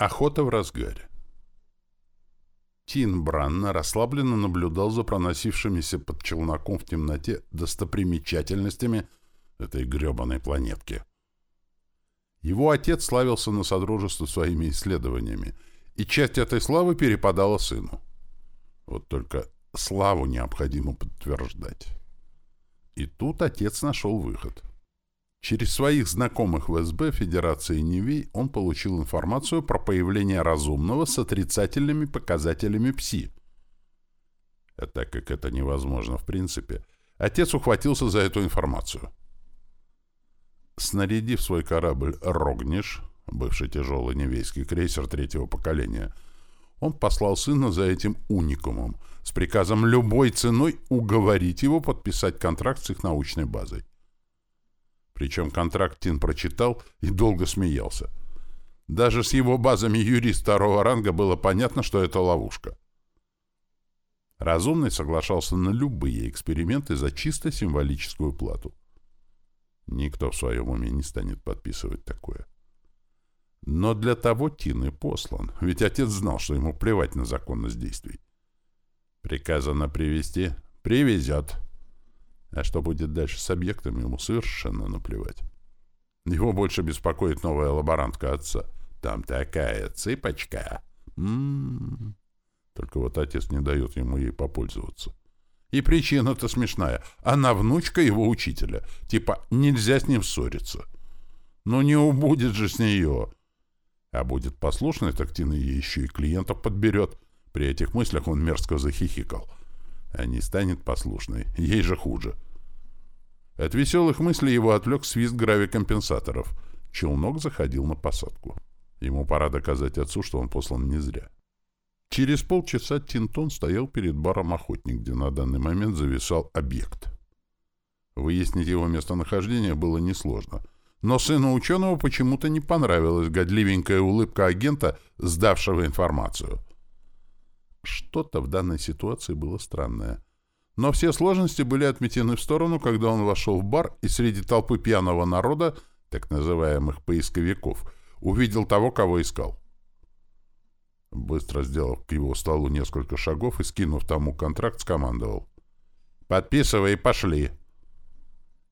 Охота в разгаре. Тин Бранна расслабленно наблюдал за проносившимися под челноком в темноте достопримечательностями этой гребаной планетки. Его отец славился на содружество своими исследованиями, и часть этой славы перепадала сыну. Вот только славу необходимо подтверждать. И тут отец нашел выход — Через своих знакомых в СБ Федерации Невей он получил информацию про появление разумного с отрицательными показателями ПСИ. А так как это невозможно в принципе, отец ухватился за эту информацию. Снарядив свой корабль «Рогниш», бывший тяжелый невейский крейсер третьего поколения, он послал сына за этим уникумом с приказом любой ценой уговорить его подписать контракт с их научной базой. Причем контракт Тин прочитал и долго смеялся. Даже с его базами юрист второго ранга было понятно, что это ловушка. Разумный соглашался на любые эксперименты за чисто символическую плату. Никто в своем уме не станет подписывать такое. Но для того Тин и послан, ведь отец знал, что ему плевать на законность действий. Приказано привести — привезет. А что будет дальше с объектом, ему совершенно наплевать. Его больше беспокоит новая лаборантка отца. Там такая цыпочка. М -м -м. Только вот отец не дает ему ей попользоваться. И причина-то смешная. Она внучка его учителя. Типа, нельзя с ним ссориться. Но не убудет же с нее. А будет послушной, так Тина ей еще и клиентов подберет. При этих мыслях он мерзко захихикал. — а не станет послушной. Ей же хуже. От веселых мыслей его отвлек свист гравикомпенсаторов. Челнок заходил на посадку. Ему пора доказать отцу, что он послан не зря. Через полчаса Тинтон стоял перед баром «Охотник», где на данный момент зависал объект. Выяснить его местонахождение было несложно. Но сыну ученого почему-то не понравилась годливенькая улыбка агента, сдавшего информацию — что-то в данной ситуации было странное. Но все сложности были отметены в сторону, когда он вошел в бар и среди толпы пьяного народа, так называемых поисковиков, увидел того, кого искал. Быстро сделав к его столу несколько шагов и скинув тому контракт, скомандовал. «Подписывай и пошли!»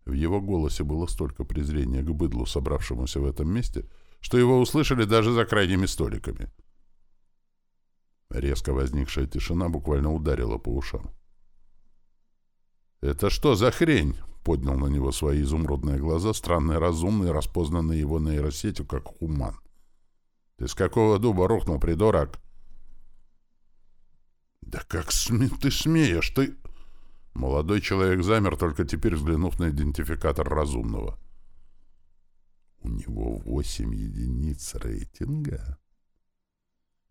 В его голосе было столько презрения к быдлу, собравшемуся в этом месте, что его услышали даже за крайними столиками. Резко возникшая тишина буквально ударила по ушам. «Это что за хрень?» — поднял на него свои изумрудные глаза, странный разумный, распознанный его нейросетью как хуман. «Ты с какого дуба рухнул, придурок?» «Да как сме ты смеешь, ты...» Молодой человек замер, только теперь взглянув на идентификатор разумного. «У него восемь единиц рейтинга?»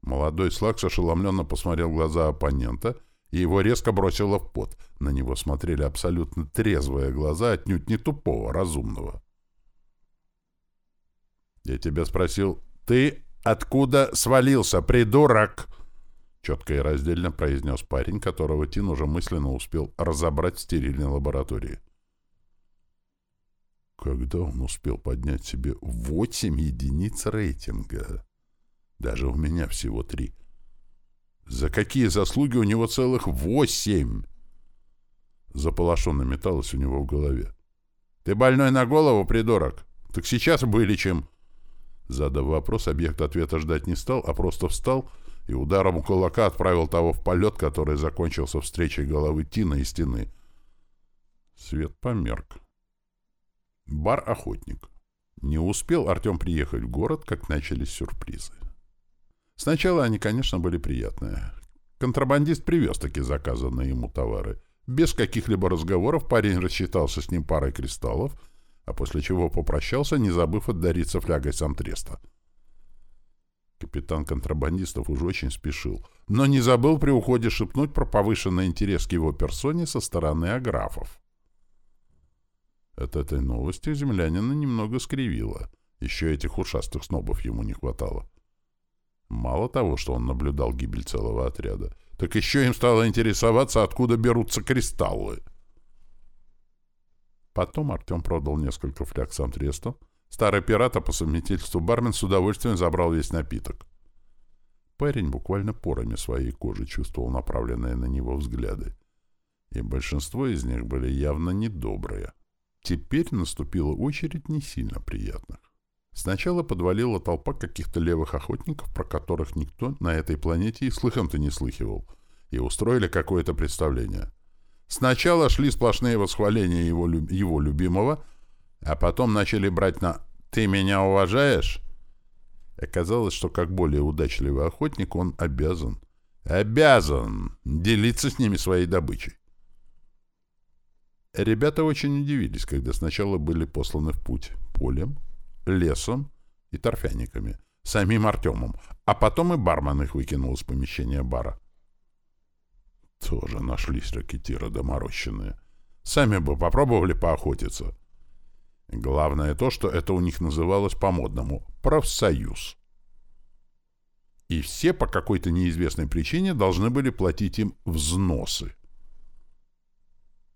Молодой Слакс ошеломленно посмотрел в глаза оппонента, и его резко бросило в пот. На него смотрели абсолютно трезвые глаза, отнюдь не тупого, разумного. «Я тебя спросил, ты откуда свалился, придурок?» Четко и раздельно произнес парень, которого Тин уже мысленно успел разобрать в стерильной лаборатории. Когда он успел поднять себе восемь единиц рейтинга? Даже у меня всего три. За какие заслуги у него целых восемь? Заполошенно металось у него в голове. «Ты больной на голову, придурок? Так сейчас вылечим!» Задав вопрос, объект ответа ждать не стал, а просто встал и ударом кулака отправил того в полет, который закончился встречей головы Тина и стены. Свет померк. Бар-охотник. Не успел Артем приехать в город, как начались сюрпризы. Сначала они, конечно, были приятные. Контрабандист привез таки заказанные ему товары. Без каких-либо разговоров парень рассчитался с ним парой кристаллов, а после чего попрощался, не забыв отдариться флягой самтреста. Капитан контрабандистов уже очень спешил, но не забыл при уходе шепнуть про повышенный интерес к его персоне со стороны аграфов. От этой новости землянина немного скривило. Еще этих ушастых снобов ему не хватало. Мало того, что он наблюдал гибель целого отряда, так еще им стало интересоваться, откуда берутся кристаллы. Потом Артем продал несколько фляг сам трестом. Старый пират, по совместительству бармен, с удовольствием забрал весь напиток. Парень буквально порами своей кожи чувствовал направленные на него взгляды, и большинство из них были явно недобрые. Теперь наступила очередь не сильно приятных. Сначала подвалила толпа каких-то левых охотников, про которых никто на этой планете и слыхом-то не слыхивал, и устроили какое-то представление. Сначала шли сплошные восхваления его, его любимого, а потом начали брать на «ты меня уважаешь?» Оказалось, что как более удачливый охотник он обязан, обязан делиться с ними своей добычей. Ребята очень удивились, когда сначала были посланы в путь полем, лесом и торфяниками, самим Артемом, а потом и бармен их выкинул из помещения бара. Тоже нашлись ракетиры доморощенные. Сами бы попробовали поохотиться. Главное то, что это у них называлось по-модному «профсоюз». И все по какой-то неизвестной причине должны были платить им взносы.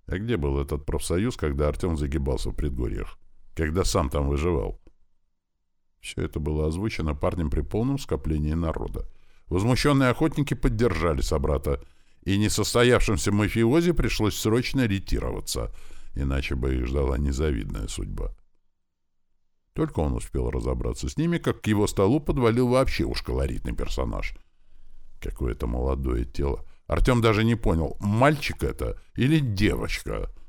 А где был этот профсоюз, когда Артем загибался в предгорьях? Когда сам там выживал? Все это было озвучено парнем при полном скоплении народа. Возмущенные охотники поддержали собрата, и несостоявшимся мафиози пришлось срочно ретироваться, иначе бы их ждала незавидная судьба. Только он успел разобраться с ними, как к его столу подвалил вообще уж колоритный персонаж. Какое-то молодое тело. Артем даже не понял, мальчик это или девочка —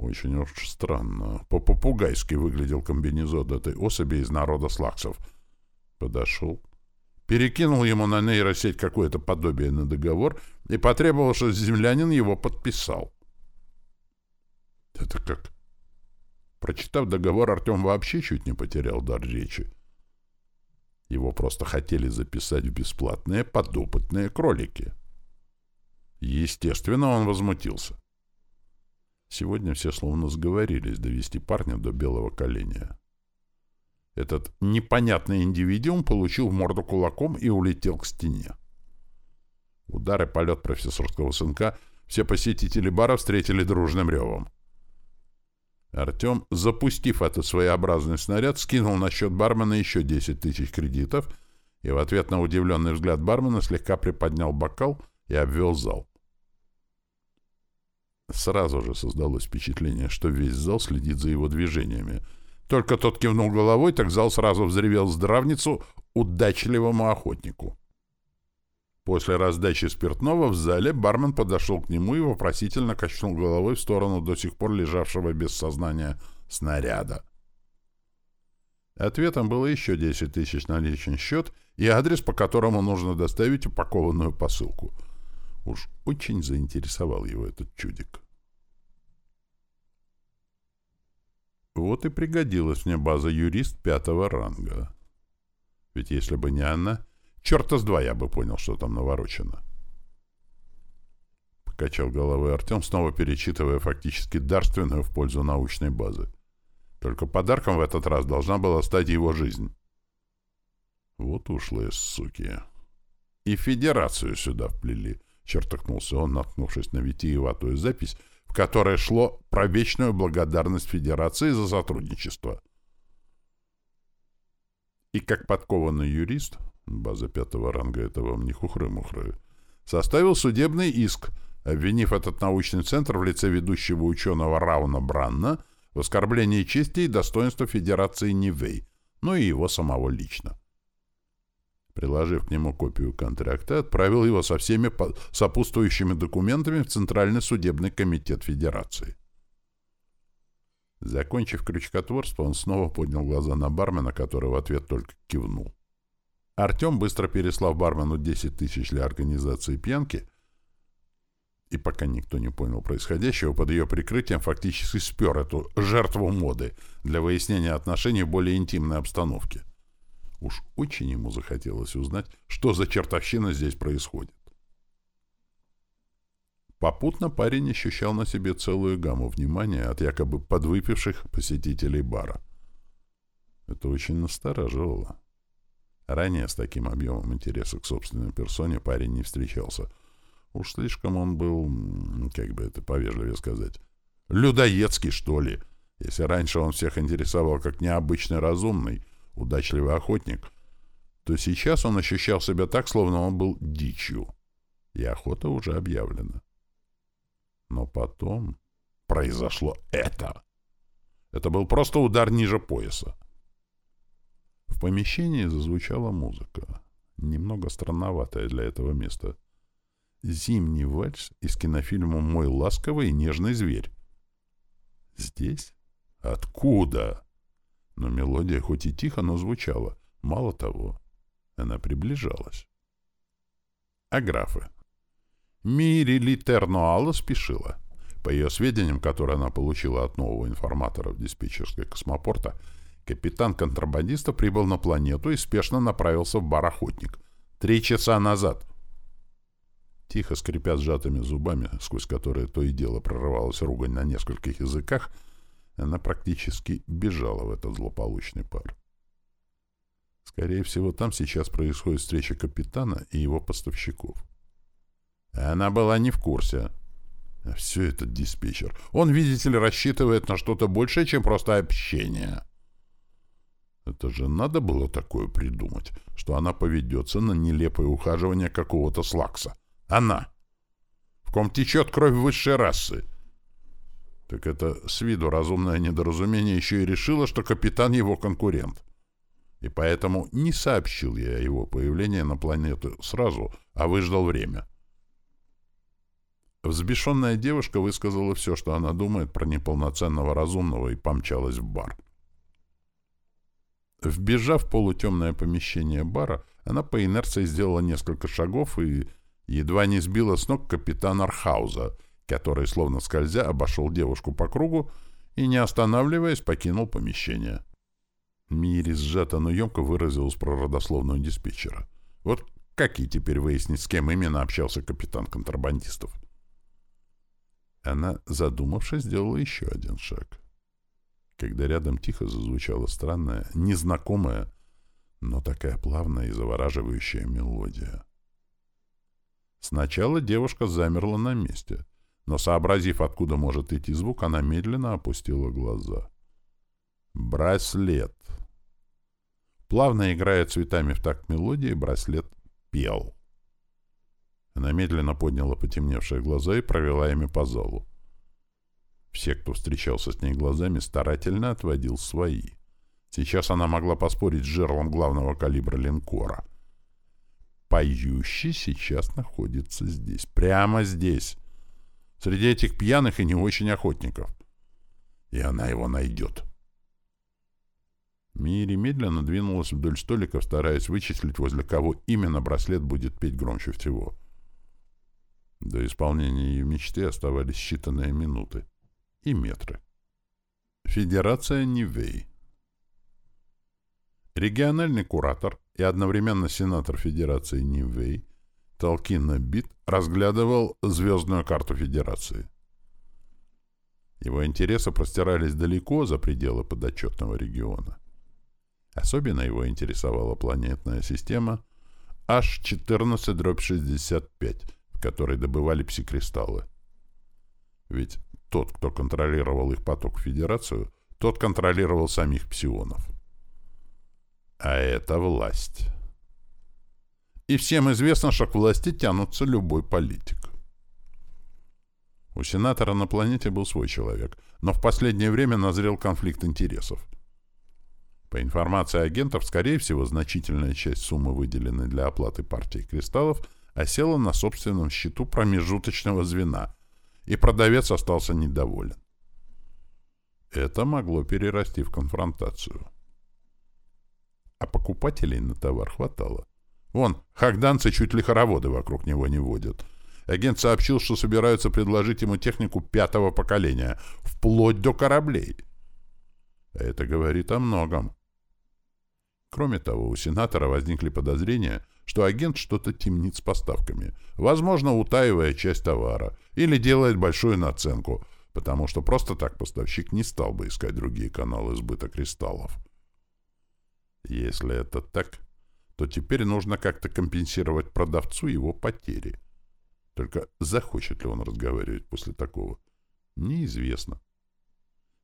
очень уж странно. По-попугайски выглядел комбинезон этой особи из народа слаксов. Подошел. Перекинул ему на нейросеть какое-то подобие на договор и потребовал, что землянин его подписал. Это как? Прочитав договор, Артем вообще чуть не потерял дар речи. Его просто хотели записать в бесплатные подопытные кролики. Естественно, он возмутился. Сегодня все словно сговорились довести парня до белого коленя. Этот непонятный индивидуум получил в морду кулаком и улетел к стене. Удар и полет профессорского сынка все посетители бара встретили дружным ревом. Артем, запустив этот своеобразный снаряд, скинул на счет бармена еще 10 тысяч кредитов и в ответ на удивленный взгляд бармена слегка приподнял бокал и обвел зал. Сразу же создалось впечатление, что весь зал следит за его движениями. Только тот кивнул головой, так зал сразу взревел здравницу удачливому охотнику. После раздачи спиртного в зале бармен подошел к нему и вопросительно качнул головой в сторону до сих пор лежавшего без сознания снаряда. Ответом было еще 10 тысяч на личный счет и адрес, по которому нужно доставить упакованную посылку — Уж очень заинтересовал его этот чудик. Вот и пригодилась мне база юрист пятого ранга. Ведь если бы не она, черта с два я бы понял, что там наворочено. Покачал головой Артем, снова перечитывая фактически дарственную в пользу научной базы. Только подарком в этот раз должна была стать его жизнь. Вот ушлые суки. И федерацию сюда вплели чертыхнулся он, наткнувшись на витиеватую запись, в которой шло про вечную благодарность Федерации за сотрудничество. И как подкованный юрист, база пятого ранга этого мне хухры-мухры, составил судебный иск, обвинив этот научный центр в лице ведущего ученого Рауна Бранна в оскорблении чести и достоинства Федерации Нивей, ну и его самого лично. Приложив к нему копию контракта, отправил его со всеми сопутствующими документами в Центральный судебный комитет Федерации. Закончив крючкотворство, он снова поднял глаза на бармена, который в ответ только кивнул. Артем, быстро переслав бармену 10 тысяч для организации пьянки, и пока никто не понял происходящего, под ее прикрытием фактически спер эту жертву моды для выяснения отношений в более интимной обстановке. Уж очень ему захотелось узнать, что за чертовщина здесь происходит. Попутно парень ощущал на себе целую гамму внимания от якобы подвыпивших посетителей бара. Это очень настораживало. Ранее с таким объемом интереса к собственной персоне парень не встречался. Уж слишком он был, как бы это повежливее сказать, людоедский, что ли. Если раньше он всех интересовал как необычный разумный, удачливый охотник, то сейчас он ощущал себя так, словно он был дичью. И охота уже объявлена. Но потом произошло это. Это был просто удар ниже пояса. В помещении зазвучала музыка, немного странноватая для этого места. Зимний вальс из кинофильма «Мой ласковый и нежный зверь». Здесь? Откуда? Но мелодия хоть и тихо, но звучала. Мало того, она приближалась. А графы? Мири Литернуала спешила. По ее сведениям, которые она получила от нового информатора в диспетчерской космопорта, капитан контрабандиста прибыл на планету и спешно направился в бар «Охотник». Три часа назад. Тихо скрипя сжатыми зубами, сквозь которые то и дело прорывалась ругань на нескольких языках, она практически бежала в этот злополучный пар. Скорее всего, там сейчас происходит встреча капитана и его поставщиков. Она была не в курсе. А все это диспетчер. Он, видите ли, рассчитывает на что-то большее, чем просто общение. Это же надо было такое придумать, что она поведется на нелепое ухаживание какого-то слакса. Она! В ком течет кровь высшей расы. Так это с виду разумное недоразумение еще и решило, что капитан его конкурент. И поэтому не сообщил я о его появлении на планету сразу, а выждал время. Взбешенная девушка высказала все, что она думает про неполноценного разумного, и помчалась в бар. Вбежав в полутемное помещение бара, она по инерции сделала несколько шагов и едва не сбила с ног капитана Архауза, который, словно скользя, обошел девушку по кругу и, не останавливаясь, покинул помещение. Мири сжато, но емко выразилась про родословную диспетчера. Вот как и теперь выяснить, с кем именно общался капитан контрабандистов? Она, задумавшись, сделала еще один шаг. Когда рядом тихо зазвучала странная, незнакомая, но такая плавная и завораживающая мелодия. Сначала девушка замерла на месте, но, сообразив, откуда может идти звук, она медленно опустила глаза. «Браслет!» Плавно играя цветами в такт мелодии, браслет пел. Она медленно подняла потемневшие глаза и провела ими по залу. Все, кто встречался с ней глазами, старательно отводил свои. Сейчас она могла поспорить с жерлом главного калибра линкора. Поющий сейчас находится здесь, прямо здесь, среди этих пьяных и не очень охотников. И она его найдет. Мири медленно двинулась вдоль столиков, стараясь вычислить, возле кого именно браслет будет петь громче всего. До исполнения ее мечты оставались считанные минуты и метры. Федерация Нивей Региональный куратор и одновременно сенатор Федерации Нивей Толкин Бит разглядывал звездную карту Федерации. Его интересы простирались далеко за пределы подотчетного региона. Особенно его интересовала планетная система H14-65, в которой добывали псикристаллы. Ведь тот, кто контролировал их поток в Федерацию, тот контролировал самих псионов. А это власть. И всем известно, что к власти тянутся любой политик. У сенатора на планете был свой человек, но в последнее время назрел конфликт интересов. По информации агентов, скорее всего, значительная часть суммы, выделенной для оплаты партии кристаллов, осела на собственном счету промежуточного звена, и продавец остался недоволен. Это могло перерасти в конфронтацию. А покупателей на товар хватало. Вон, хагданцы чуть ли хороводы вокруг него не водят. Агент сообщил, что собираются предложить ему технику пятого поколения, вплоть до кораблей. Это говорит о многом. Кроме того, у сенатора возникли подозрения, что агент что-то темнит с поставками, возможно, утаивая часть товара, или делает большую наценку, потому что просто так поставщик не стал бы искать другие каналы сбыта кристаллов. Если это так, то теперь нужно как-то компенсировать продавцу его потери. Только захочет ли он разговаривать после такого? Неизвестно.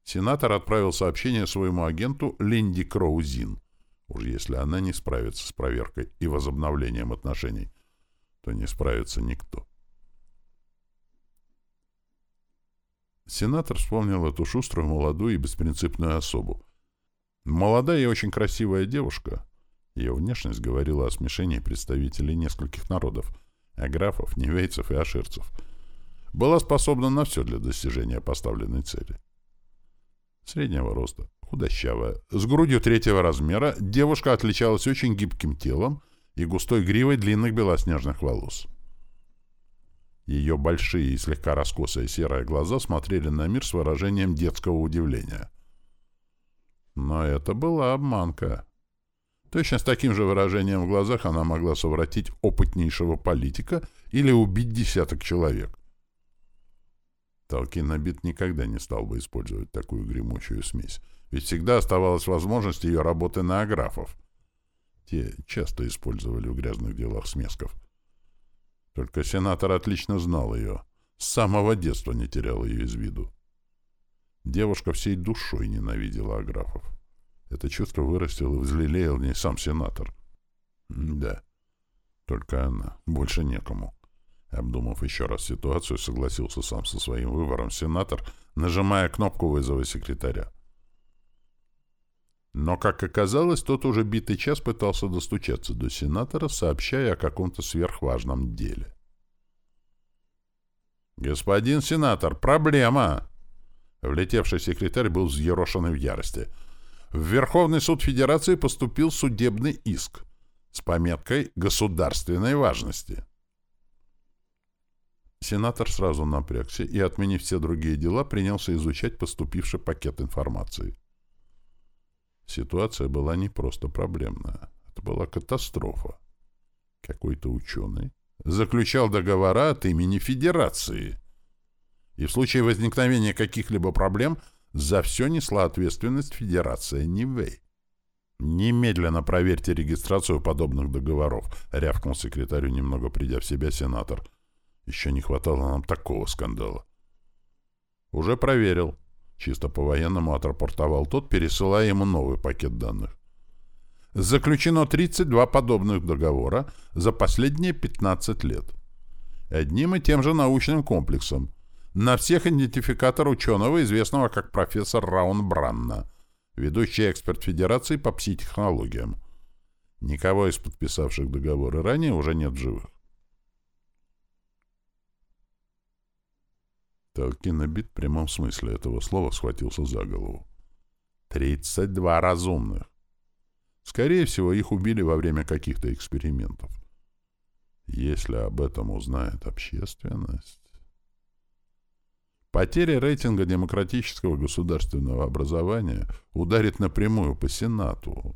Сенатор отправил сообщение своему агенту Линди Кроузин — Уж если она не справится с проверкой и возобновлением отношений, то не справится никто. Сенатор вспомнил эту шуструю, молодую и беспринципную особу. Молодая и очень красивая девушка. Ее внешность говорила о смешении представителей нескольких народов — аграфов, невейцев и аширцев. Была способна на все для достижения поставленной цели. Среднего роста, худощавая, с грудью третьего размера, девушка отличалась очень гибким телом и густой гривой длинных белоснежных волос. Ее большие и слегка раскосые серые глаза смотрели на мир с выражением детского удивления. Но это была обманка. Точно с таким же выражением в глазах она могла совратить опытнейшего политика или убить десяток человек. Толкин-набит никогда не стал бы использовать такую гремучую смесь, ведь всегда оставалась возможность ее работы на аграфов. Те часто использовали в грязных делах смесков. Только сенатор отлично знал ее. С самого детства не терял ее из виду. Девушка всей душой ненавидела аграфов. Это чувство вырастил и взлелеял в ней сам сенатор. да, только она. Больше некому. Обдумав еще раз ситуацию, согласился сам со своим выбором сенатор, нажимая кнопку вызова секретаря. Но, как оказалось, тот уже битый час пытался достучаться до сенатора, сообщая о каком-то сверхважном деле. «Господин сенатор, проблема!» Влетевший секретарь был взъерошен в ярости. В Верховный суд Федерации поступил судебный иск с пометкой «государственной важности». Сенатор сразу напрягся и, отменив все другие дела, принялся изучать поступивший пакет информации. Ситуация была не просто проблемная. Это была катастрофа. Какой-то ученый заключал договора от имени Федерации. И в случае возникновения каких-либо проблем за все несла ответственность Федерация Нивэй. «Немедленно проверьте регистрацию подобных договоров», — рявкнул секретарю, немного придя в себя сенатор. «Еще не хватало нам такого скандала». «Уже проверил», Чисто по-военному отрапортовал тот, пересылая ему новый пакет данных. Заключено 32 подобных договора за последние 15 лет. Одним и тем же научным комплексом. На всех идентификатор ученого, известного как профессор Раун Бранна, ведущий эксперт Федерации по пси-технологиям. Никого из подписавших договоры ранее уже нет в живых. Толкинобит в прямом смысле этого слова схватился за голову. «Тридцать два разумных!» Скорее всего, их убили во время каких-то экспериментов. Если об этом узнает общественность... Потеря рейтинга демократического государственного образования ударит напрямую по Сенату.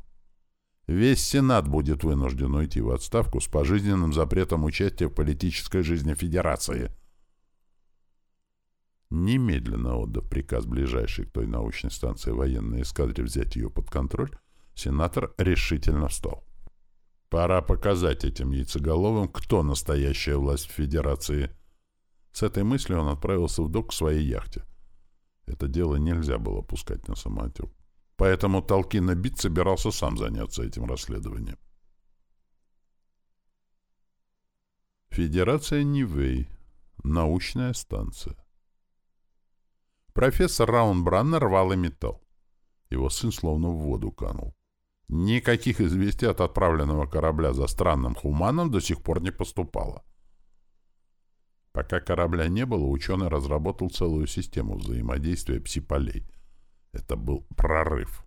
Весь Сенат будет вынужден уйти в отставку с пожизненным запретом участия в политической жизни Федерации – Немедленно отдав приказ ближайшей к той научной станции военной эскадре взять ее под контроль, сенатор решительно встал. Пора показать этим яйцеголовым, кто настоящая власть в Федерации. С этой мыслью он отправился в док к своей яхте. Это дело нельзя было пускать на самотек. Поэтому Толкина Бит собирался сам заняться этим расследованием. Федерация Нивэй. Научная станция. Профессор Раунбраннер рвал и металл. Его сын словно в воду канул. Никаких известий от отправленного корабля за странным хуманом до сих пор не поступало. Пока корабля не было, ученый разработал целую систему взаимодействия пси-полей. Это был прорыв.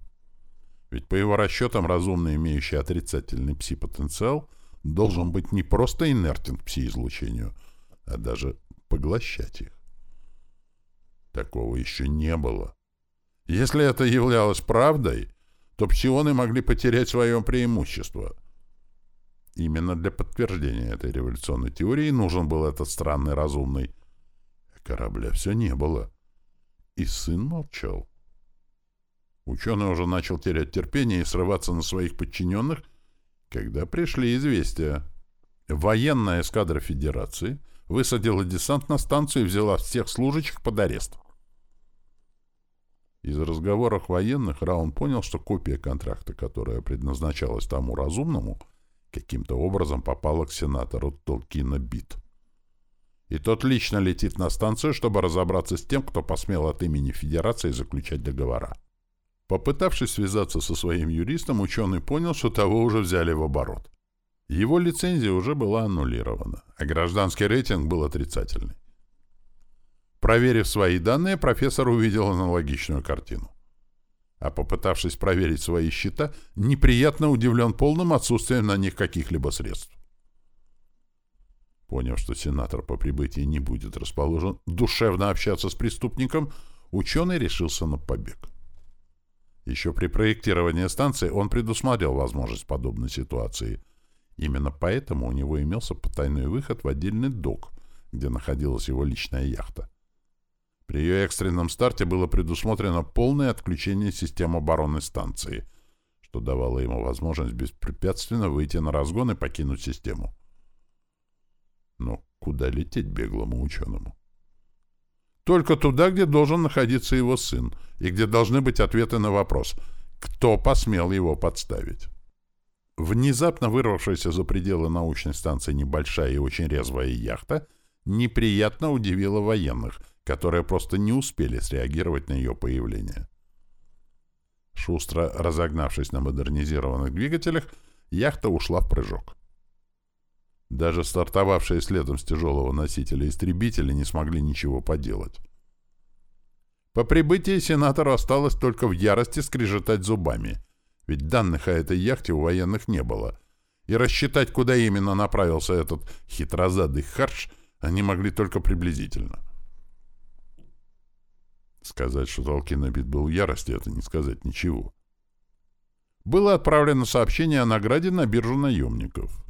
Ведь по его расчетам разумно имеющий отрицательный пси-потенциал должен быть не просто инертен к пси-излучению, а даже поглощать их. Такого еще не было. Если это являлось правдой, то псионы могли потерять свое преимущество. Именно для подтверждения этой революционной теории нужен был этот странный разумный. Корабля все не было. И сын молчал. Ученый уже начал терять терпение и срываться на своих подчиненных, когда пришли известия. Военная эскадра Федерации высадила десант на станцию и взяла всех служащих под арест. Из разговоров военных Раун понял, что копия контракта, которая предназначалась тому разумному, каким-то образом попала к сенатору Толкина Бит. И тот лично летит на станцию, чтобы разобраться с тем, кто посмел от имени Федерации заключать договора. Попытавшись связаться со своим юристом, ученый понял, что того уже взяли в оборот. Его лицензия уже была аннулирована, а гражданский рейтинг был отрицательный. Проверив свои данные, профессор увидел аналогичную картину. А попытавшись проверить свои счета, неприятно удивлен полным отсутствием на них каких-либо средств. Поняв, что сенатор по прибытии не будет расположен душевно общаться с преступником, ученый решился на побег. Еще при проектировании станции он предусмотрел возможность подобной ситуации. Именно поэтому у него имелся потайной выход в отдельный док, где находилась его личная яхта. При ее экстренном старте было предусмотрено полное отключение систем обороны станции, что давало ему возможность беспрепятственно выйти на разгон и покинуть систему. Но куда лететь беглому ученому? Только туда, где должен находиться его сын, и где должны быть ответы на вопрос, кто посмел его подставить. Внезапно вырвавшаяся за пределы научной станции небольшая и очень резвая яхта неприятно удивила военных — которые просто не успели среагировать на ее появление. Шустро разогнавшись на модернизированных двигателях, яхта ушла в прыжок. Даже стартовавшие следом с тяжелого носителя истребители не смогли ничего поделать. По прибытии сенатору осталось только в ярости скрежетать зубами, ведь данных о этой яхте у военных не было, и рассчитать, куда именно направился этот хитрозадый харш, они могли только приблизительно. Сказать, что Толкинобит был в ярости, это не сказать ничего. Было отправлено сообщение о награде на биржу наемников.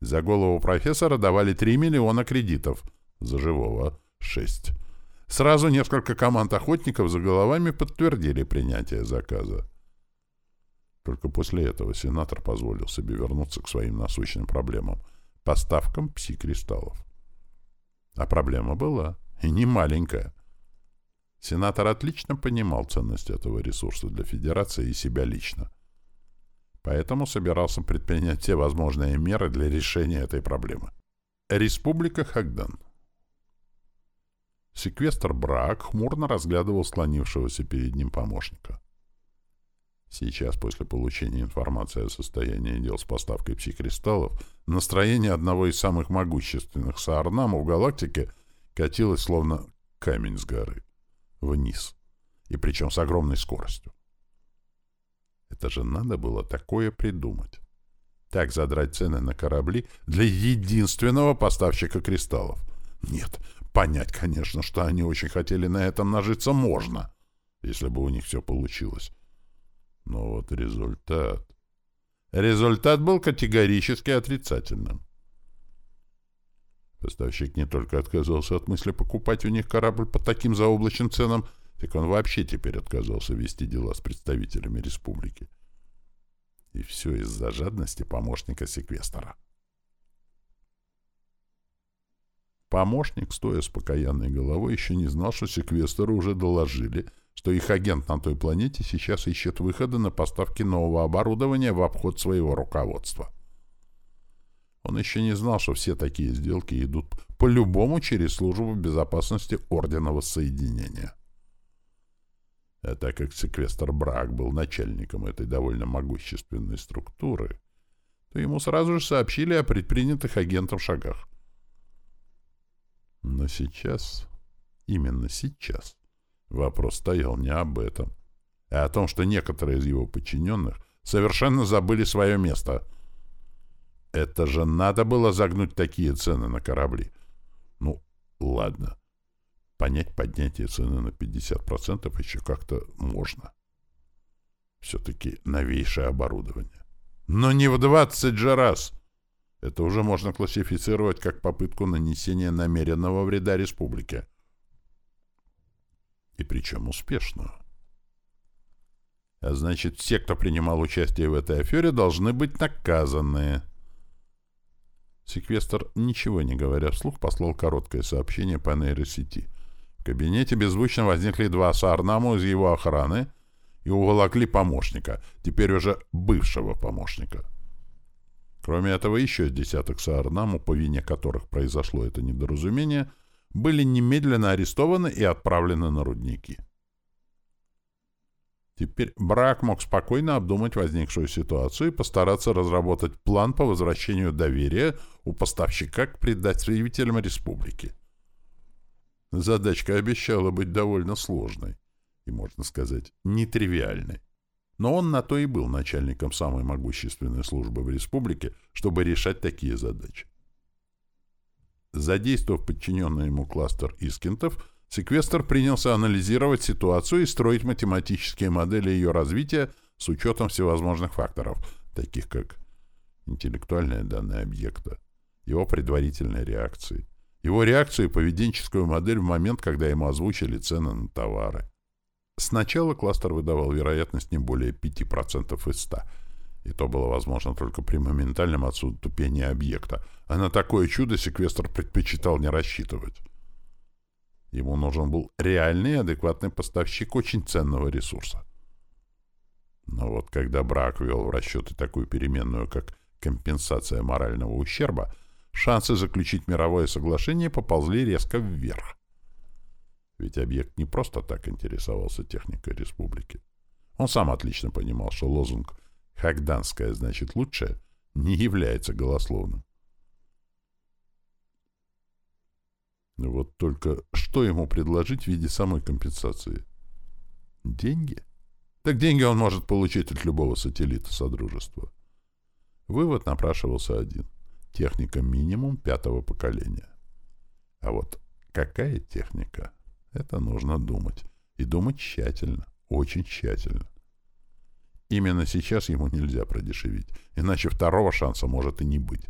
За голову профессора давали 3 миллиона кредитов, за живого — 6. Сразу несколько команд охотников за головами подтвердили принятие заказа. Только после этого сенатор позволил себе вернуться к своим насущным проблемам — поставкам пси-кристаллов. А проблема была, и не маленькая — Сенатор отлично понимал ценность этого ресурса для Федерации и себя лично. Поэтому собирался предпринять все возможные меры для решения этой проблемы. Республика Хагдан Секвестр Брак хмурно разглядывал склонившегося перед ним помощника. Сейчас, после получения информации о состоянии дел с поставкой псикристаллов, настроение одного из самых могущественных саарнамов в галактике катилось словно камень с горы вниз. И причем с огромной скоростью. Это же надо было такое придумать. Так задрать цены на корабли для единственного поставщика кристаллов. Нет, понять, конечно, что они очень хотели на этом нажиться, можно, если бы у них все получилось. Но вот результат... Результат был категорически отрицательным. Поставщик не только отказался от мысли покупать у них корабль по таким заоблачным ценам, так он вообще теперь отказался вести дела с представителями республики. И все из-за жадности помощника секвестора. Помощник, стоя с покаянной головой, еще не знал, что секвестору уже доложили, что их агент на той планете сейчас ищет выхода на поставки нового оборудования в обход своего руководства. Он еще не знал, что все такие сделки идут по-любому через службу безопасности Ордена Воссоединения. А так как секвестр Брак был начальником этой довольно могущественной структуры, то ему сразу же сообщили о предпринятых агентом шагах. Но сейчас, именно сейчас, вопрос стоял не об этом, а о том, что некоторые из его подчиненных совершенно забыли свое место — это же надо было загнуть такие цены на корабли. Ну, ладно. Понять поднятие цены на 50% еще как-то можно. Все-таки новейшее оборудование. Но не в 20 же раз! Это уже можно классифицировать как попытку нанесения намеренного вреда республике. И причем успешного. А значит, все, кто принимал участие в этой афере, должны быть наказаны. Секвестр, ничего не говоря вслух, послал короткое сообщение по нейросети, В кабинете беззвучно возникли два саарнаму из его охраны и уволокли помощника, теперь уже бывшего помощника. Кроме этого, еще десяток саарнаму, по вине которых произошло это недоразумение, были немедленно арестованы и отправлены на рудники. Теперь Брак мог спокойно обдумать возникшую ситуацию и постараться разработать план по возвращению доверия у поставщика к представителям республики. Задачка обещала быть довольно сложной и, можно сказать, нетривиальной. Но он на то и был начальником самой могущественной службы в республике, чтобы решать такие задачи. Задействовав подчиненный ему кластер Искентов, секвестр принялся анализировать ситуацию и строить математические модели ее развития с учетом всевозможных факторов, таких как интеллектуальные данные объекта, его предварительные реакции, его реакцию и поведенческую модель в момент, когда ему озвучили цены на товары. Сначала кластер выдавал вероятность не более 5% из 100, и то было возможно только при моментальном отступении объекта, а на такое чудо секвестр предпочитал не рассчитывать. Ему нужен был реальный и адекватный поставщик очень ценного ресурса. Но вот когда брак ввел в расчеты такую переменную, как компенсация морального ущерба, шансы заключить мировое соглашение поползли резко вверх. Ведь объект не просто так интересовался техникой республики. Он сам отлично понимал, что лозунг «Хагданская значит лучшее» не является голословным. Вот только что ему предложить в виде самой компенсации? Деньги? Так деньги он может получить от любого сателлита Содружества. Вывод напрашивался один. Техника минимум пятого поколения. А вот какая техника? Это нужно думать. И думать тщательно, очень тщательно. Именно сейчас ему нельзя продешевить, иначе второго шанса может и не быть.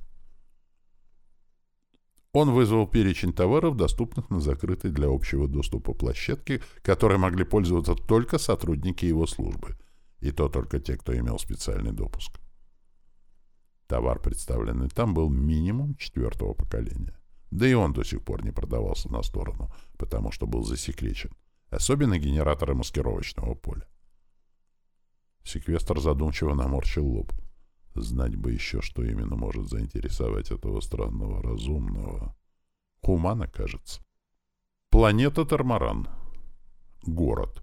Он вызвал перечень товаров, доступных на закрытой для общего доступа площадке, которой могли пользоваться только сотрудники его службы, и то только те, кто имел специальный допуск. Товар, представленный там, был минимум четвертого поколения. Да и он до сих пор не продавался на сторону, потому что был засекречен. Особенно генераторы маскировочного поля. Секвестр задумчиво наморщил лоб. Знать бы еще, что именно может заинтересовать этого странного разумного. Хумана, кажется. Планета Тормаран. Город.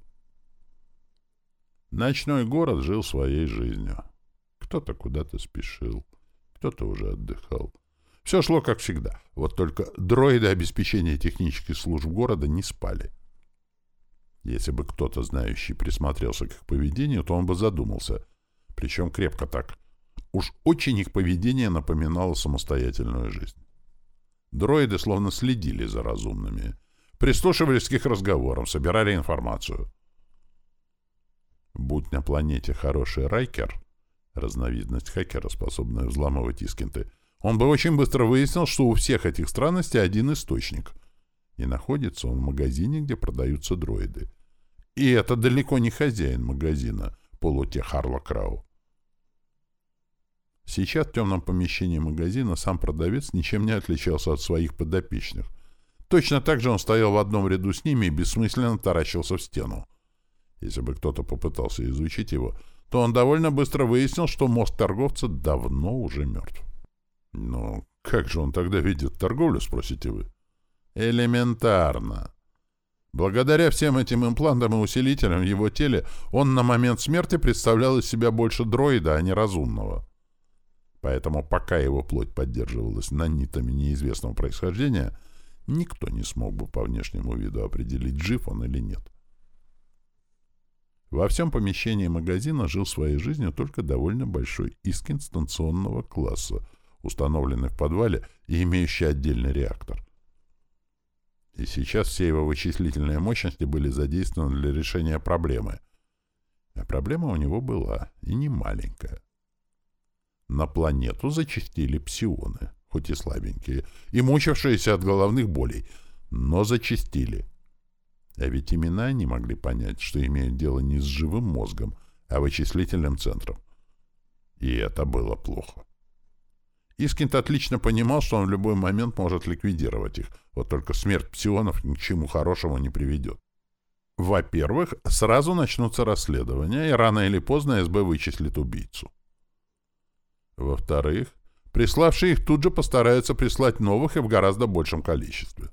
Ночной город жил своей жизнью. Кто-то куда-то спешил, кто-то уже отдыхал. Все шло как всегда. Вот только дроиды обеспечения технических служб города не спали. Если бы кто-то знающий присмотрелся к их поведению, то он бы задумался. Причем крепко так. Уж очень их поведение напоминало самостоятельную жизнь. Дроиды словно следили за разумными. Прислушивались к их разговорам, собирали информацию. Будь на планете хороший райкер, разновидность хакера, способная взламывать искинты, он бы очень быстро выяснил, что у всех этих странностей один источник. И находится он в магазине, где продаются дроиды. И это далеко не хозяин магазина, полутех Харла Крау. Сейчас в темном помещении магазина сам продавец ничем не отличался от своих подопечных. Точно так же он стоял в одном ряду с ними и бессмысленно таращился в стену. Если бы кто-то попытался изучить его, то он довольно быстро выяснил, что мозг торговца давно уже мертв. Но как же он тогда видит торговлю, спросите вы? Элементарно. Благодаря всем этим имплантам и усилителям в его теле он на момент смерти представлял из себя больше дроида, а не разумного. Поэтому пока его плоть поддерживалась нанитами неизвестного происхождения, никто не смог бы по внешнему виду определить, жив он или нет. Во всем помещении магазина жил своей жизнью только довольно большой искин станционного класса — установленный в подвале и имеющий отдельный реактор. И сейчас все его вычислительные мощности были задействованы для решения проблемы. А проблема у него была, и не маленькая. На планету зачастили псионы, хоть и слабенькие, и мучившиеся от головных болей, но зачастили. А ведь именно они могли понять, что имеют дело не с живым мозгом, а вычислительным центром. И это было плохо. Искин отлично понимал, что он в любой момент может ликвидировать их, вот только смерть псионов ни к чему хорошему не приведет. Во-первых, сразу начнутся расследования, и рано или поздно СБ вычислит убийцу. Во-вторых, приславшие их тут же постараются прислать новых и в гораздо большем количестве.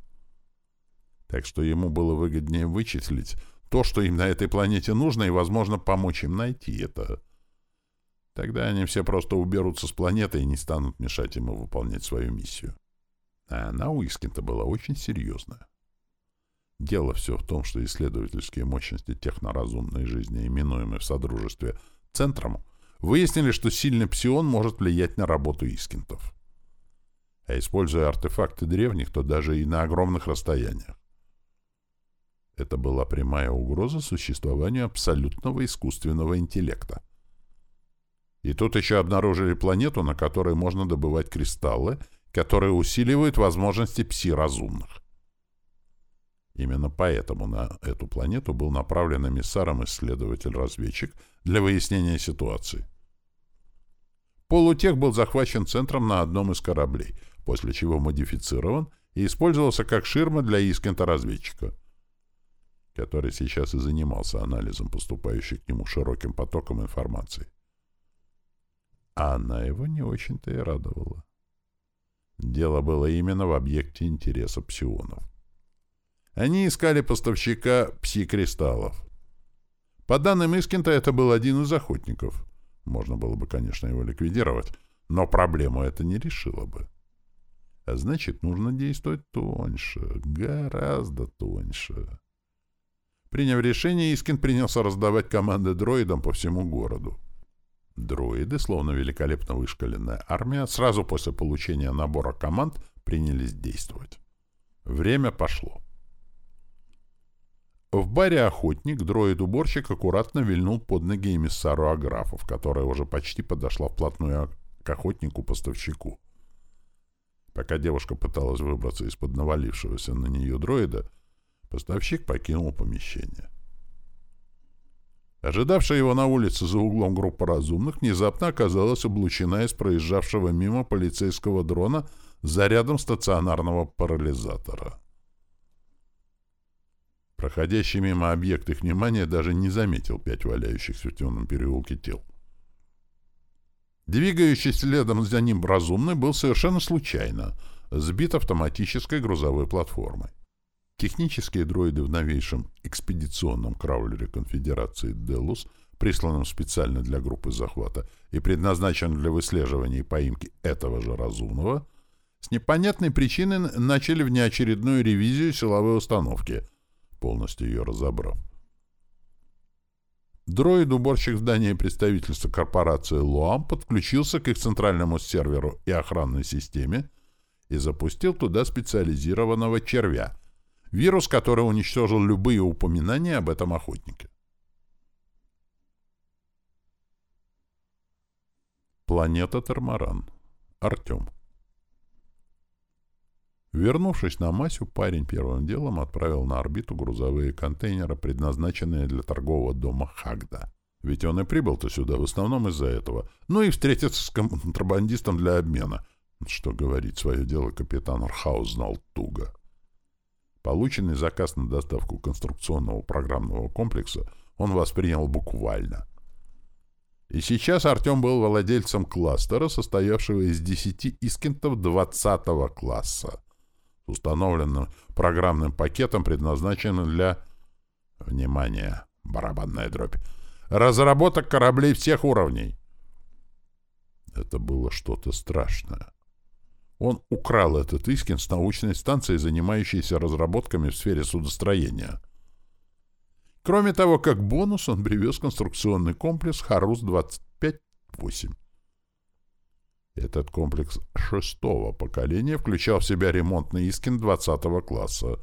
Так что ему было выгоднее вычислить то, что им на этой планете нужно, и, возможно, помочь им найти это. Тогда они все просто уберутся с планеты и не станут мешать ему выполнять свою миссию. А она у Искинта была очень серьезная. Дело все в том, что исследовательские мощности техноразумной жизни, именуемые в Содружестве Центром, выяснили, что сильный псион может влиять на работу Искинтов. А используя артефакты древних, то даже и на огромных расстояниях. Это была прямая угроза существованию абсолютного искусственного интеллекта. И тут еще обнаружили планету, на которой можно добывать кристаллы, которые усиливают возможности пси-разумных. Именно поэтому на эту планету был направлен эмиссаром-исследователь-разведчик для выяснения ситуации. Полутех был захвачен центром на одном из кораблей, после чего модифицирован и использовался как ширма для Искента-разведчика, который сейчас и занимался анализом поступающей к нему широким потоком информации. А она его не очень-то и радовала. Дело было именно в объекте интереса псионов. Они искали поставщика пси-кристаллов. По данным Искента, это был один из охотников. Можно было бы, конечно, его ликвидировать, но проблему это не решило бы. А значит, нужно действовать тоньше, гораздо тоньше. Приняв решение, Искин принялся раздавать команды дроидам по всему городу. Дроиды, словно великолепно вышкаленная армия, сразу после получения набора команд принялись действовать. Время пошло. В баре «Охотник» дроид-уборщик аккуратно вильнул под ноги эмиссару Аграфов, которая уже почти подошла вплотную к охотнику-поставщику. Пока девушка пыталась выбраться из-под навалившегося на нее дроида, поставщик покинул помещение. Ожидавшая его на улице за углом группа разумных внезапно оказалась облучена из проезжавшего мимо полицейского дрона зарядом стационарного парализатора. Проходящий мимо объект их внимания даже не заметил пять валяющихся в темном переулке тел. Двигающийся следом за ним разумный был совершенно случайно сбит автоматической грузовой платформой. Технические дроиды в новейшем экспедиционном краулере конфедерации «Делус», присланном специально для группы захвата и предназначенном для выслеживания и поимки этого же разумного, с непонятной причиной начали внеочередную ревизию силовой установки — полностью ее разобрав. Дроид-уборщик здания представительства корпорации «Луам» подключился к их центральному серверу и охранной системе и запустил туда специализированного червя, вирус, который уничтожил любые упоминания об этом охотнике. Планета Термаран. Артем. Вернувшись на Масю, парень первым делом отправил на орбиту грузовые контейнеры, предназначенные для торгового дома Хагда. Ведь он и прибыл-то сюда в основном из-за этого. Ну и встретиться с контрабандистом для обмена. Что говорить, свое дело капитан Архаус знал туго. Полученный заказ на доставку конструкционного программного комплекса он воспринял буквально. И сейчас Артем был владельцем кластера, состоявшего из 10 искинтов 20 класса установленным программным пакетом, предназначенным для... Внимание! Барабанная дробь. Разработок кораблей всех уровней. Это было что-то страшное. Он украл этот Искин с научной станции, занимающейся разработками в сфере судостроения. Кроме того, как бонус он привез конструкционный комплекс Харус-25-8. Этот комплекс шестого поколения включал в себя ремонтный Искин 20 класса,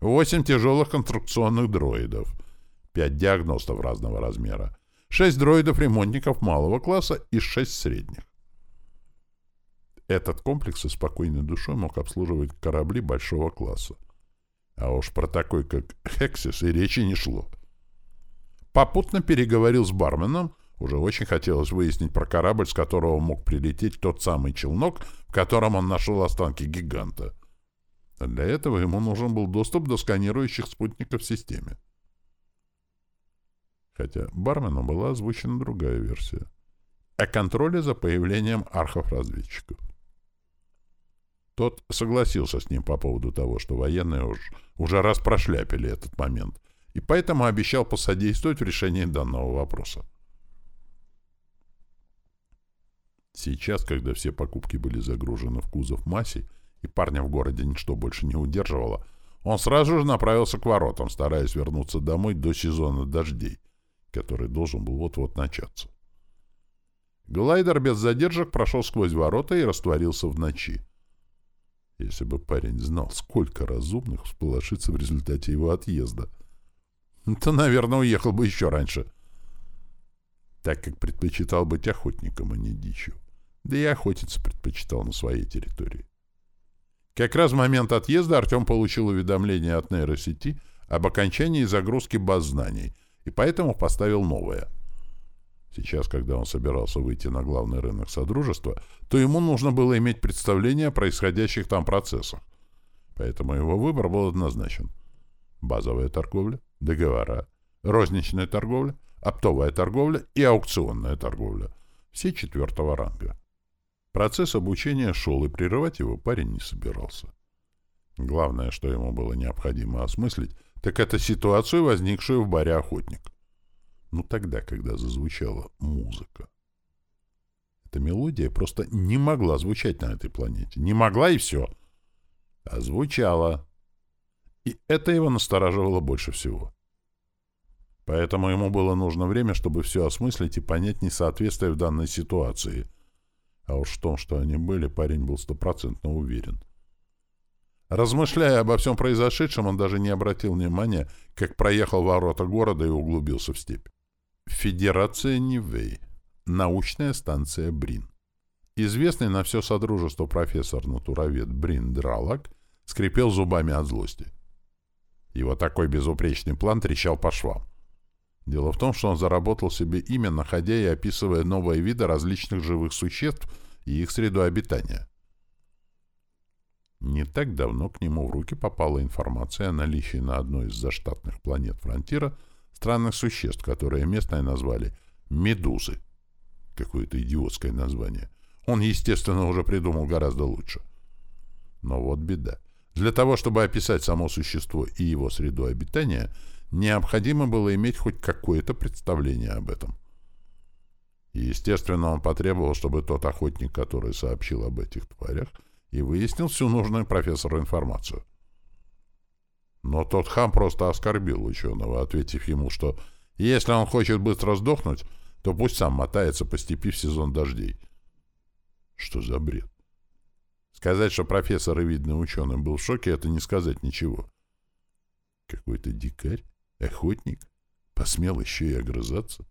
8 тяжелых конструкционных дроидов, 5 диагностов разного размера, 6 дроидов-ремонтников малого класса и 6 средних. Этот комплекс со спокойной душой мог обслуживать корабли большого класса. А уж про такой, как «Хексис» и речи не шло. Попутно переговорил с барменом, Уже очень хотелось выяснить про корабль, с которого мог прилететь тот самый челнок, в котором он нашел останки гиганта. Для этого ему нужен был доступ до сканирующих спутников в системе. Хотя бармену была озвучена другая версия. О контроле за появлением архов-разведчиков. Тот согласился с ним по поводу того, что военные уж, уже раз прошляпили этот момент, и поэтому обещал посодействовать в решении данного вопроса. Сейчас, когда все покупки были загружены в кузов массе, и парня в городе ничто больше не удерживало, он сразу же направился к воротам, стараясь вернуться домой до сезона дождей, который должен был вот-вот начаться. Глайдер без задержек прошел сквозь ворота и растворился в ночи. Если бы парень знал, сколько разумных всполошится в результате его отъезда, то, наверное, уехал бы еще раньше, так как предпочитал быть охотником, а не дичью. Да и охотиться предпочитал на своей территории. Как раз в момент отъезда Артем получил уведомление от нейросети об окончании загрузки баз знаний, и поэтому поставил новое. Сейчас, когда он собирался выйти на главный рынок Содружества, то ему нужно было иметь представление о происходящих там процессах. Поэтому его выбор был однозначен. Базовая торговля, договора, розничная торговля, оптовая торговля и аукционная торговля. Все четвертого ранга. Процесс обучения шел, и прерывать его парень не собирался. Главное, что ему было необходимо осмыслить, так это ситуацию, возникшую в баре «Охотник». Ну тогда, когда зазвучала музыка. Эта мелодия просто не могла звучать на этой планете. Не могла и все. А звучала. И это его настораживало больше всего. Поэтому ему было нужно время, чтобы все осмыслить и понять несоответствие в данной ситуации — а уж в том, что они были, парень был стопроцентно уверен. Размышляя обо всем произошедшем, он даже не обратил внимания, как проехал ворота города и углубился в степь. Федерация Нивей. Научная станция Брин. Известный на все содружество профессор-натуровед Брин Дралак скрипел зубами от злости. Его такой безупречный план трещал по швам. Дело в том, что он заработал себе имя, находя и описывая новые виды различных живых существ и их среду обитания. Не так давно к нему в руки попала информация о наличии на одной из заштатных планет Фронтира странных существ, которые местные назвали «медузы». Какое-то идиотское название. Он, естественно, уже придумал гораздо лучше. Но вот беда. Для того, чтобы описать само существо и его среду обитания – необходимо было иметь хоть какое-то представление об этом. И, естественно, он потребовал, чтобы тот охотник, который сообщил об этих тварях, и выяснил всю нужную профессору информацию. Но тот хам просто оскорбил ученого, ответив ему, что если он хочет быстро сдохнуть, то пусть сам мотается по степи в сезон дождей. Что за бред? Сказать, что профессор и видный ученый был в шоке, это не сказать ничего. Какой-то дикарь Охотник? Посмел еще и огрызаться?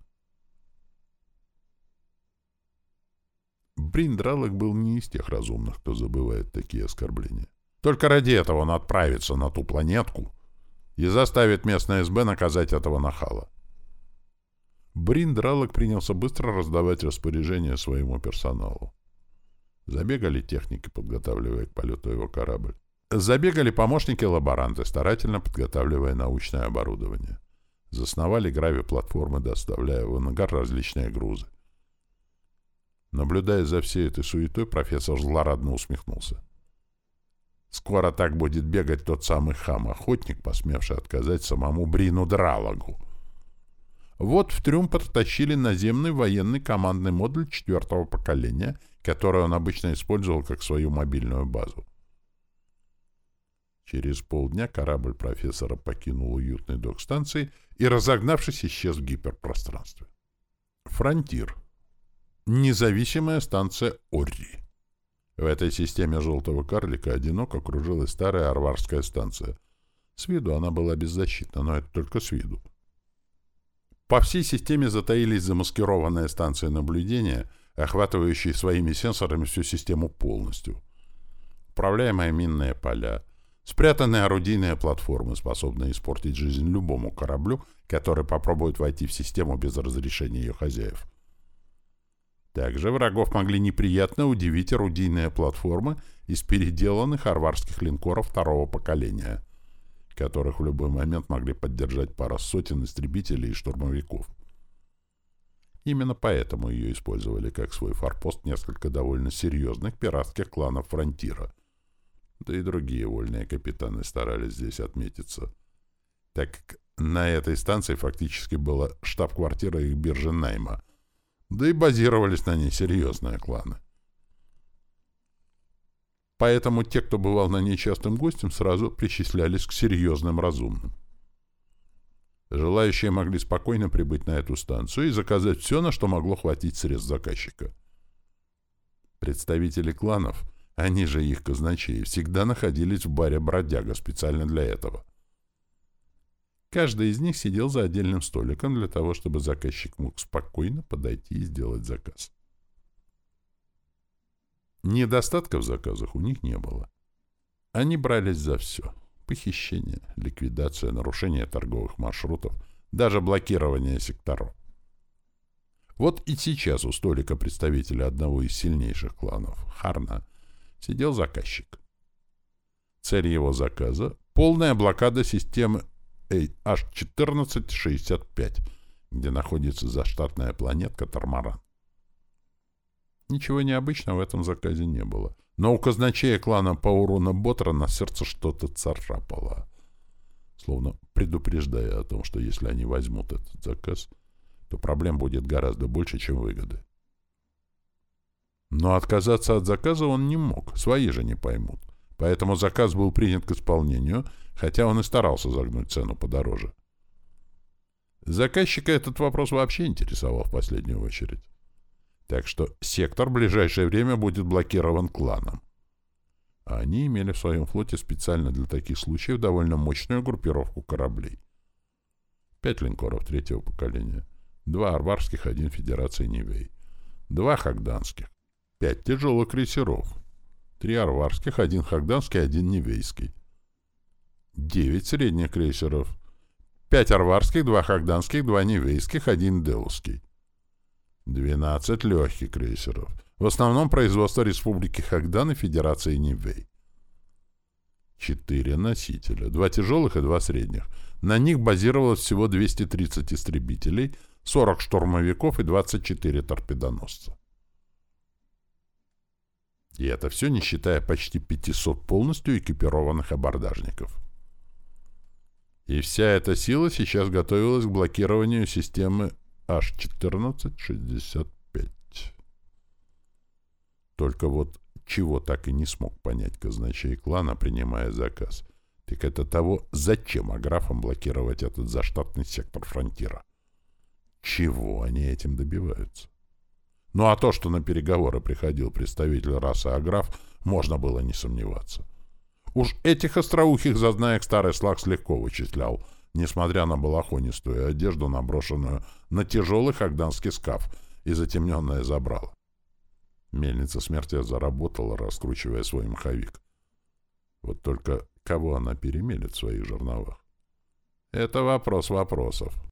Бриндралок был не из тех разумных, кто забывает такие оскорбления. Только ради этого он отправится на ту планетку и заставит местное СБ наказать этого нахала. Бриндралок принялся быстро раздавать распоряжения своему персоналу. Забегали техники, подготавливая к полету его корабль. Забегали помощники-лаборанты, старательно подготавливая научное оборудование. Засновали грави-платформы, доставляя в ангар различные грузы. Наблюдая за всей этой суетой, профессор злорадно усмехнулся. Скоро так будет бегать тот самый хам-охотник, посмевший отказать самому Брину Дралагу. Вот в трюм протащили наземный военный командный модуль четвертого поколения, который он обычно использовал как свою мобильную базу. Через полдня корабль профессора покинул уютный док станции и, разогнавшись, исчез в гиперпространстве. Фронтир. Независимая станция Орри. В этой системе желтого карлика одиноко кружилась старая арварская станция. С виду она была беззащитна, но это только с виду. По всей системе затаились замаскированные станции наблюдения, охватывающие своими сенсорами всю систему полностью. Управляемые минные поля, Спрятанные орудийные платформы, способные испортить жизнь любому кораблю, который попробует войти в систему без разрешения ее хозяев. Также врагов могли неприятно удивить орудийные платформы из переделанных арварских линкоров второго поколения, которых в любой момент могли поддержать пара сотен истребителей и штурмовиков. Именно поэтому ее использовали как свой форпост несколько довольно серьезных пиратских кланов Фронтира. Да и другие вольные капитаны старались здесь отметиться, так как на этой станции фактически была штаб-квартира их биржи найма, да и базировались на ней серьезные кланы. Поэтому те, кто бывал на ней частым гостем, сразу причислялись к серьезным разумным. Желающие могли спокойно прибыть на эту станцию и заказать все, на что могло хватить средств заказчика. Представители кланов, они же их казначеи, всегда находились в баре «Бродяга» специально для этого. Каждый из них сидел за отдельным столиком для того, чтобы заказчик мог спокойно подойти и сделать заказ. Недостатков в заказах у них не было. Они брались за все похищение, ликвидация, нарушение торговых маршрутов, даже блокирование секторов. Вот и сейчас у столика представителя одного из сильнейших кланов, Харна, сидел заказчик. Цель его заказа — полная блокада системы H1465, где находится заштатная планетка Тормаран. Ничего необычного в этом заказе не было. Но у казначея клана Паурона Ботра на сердце что-то царапало. Словно предупреждая о том, что если они возьмут этот заказ, то проблем будет гораздо больше, чем выгоды. Но отказаться от заказа он не мог, свои же не поймут. Поэтому заказ был принят к исполнению, хотя он и старался загнуть цену подороже. Заказчика этот вопрос вообще интересовал в последнюю очередь. Так что сектор в ближайшее время будет блокирован кланом. А они имели в своем флоте специально для таких случаев довольно мощную группировку кораблей. Пять линкоров третьего поколения, два арварских, один Федерации Нивей, два хагданских, пять тяжелых крейсеров, три арварских, один хагданский, один нивейский, девять средних крейсеров, пять арварских, два хагданских, два нивейских, один делский, 12 легких крейсеров. В основном производство Республики Хагдан и Федерации Нивей. Четыре носителя, два тяжелых и два средних. На них базировалось всего 230 истребителей, 40 штурмовиков и 24 торпедоносца. И это все не считая почти 500 полностью экипированных абордажников. И вся эта сила сейчас готовилась к блокированию системы H1465. Только вот чего так и не смог понять казначей клана, принимая заказ, так это того, зачем аграфам блокировать этот заштатный сектор фронтира. Чего они этим добиваются? Ну а то, что на переговоры приходил представитель расы Аграф, можно было не сомневаться. Уж этих остроухих зазнаек старый слаг легко вычислял — несмотря на балахонистую одежду, наброшенную на тяжелый хагданский скаф и затемненное забрало. Мельница смерти заработала, раскручивая свой маховик. Вот только кого она перемелет в своих жерновах? Это вопрос вопросов.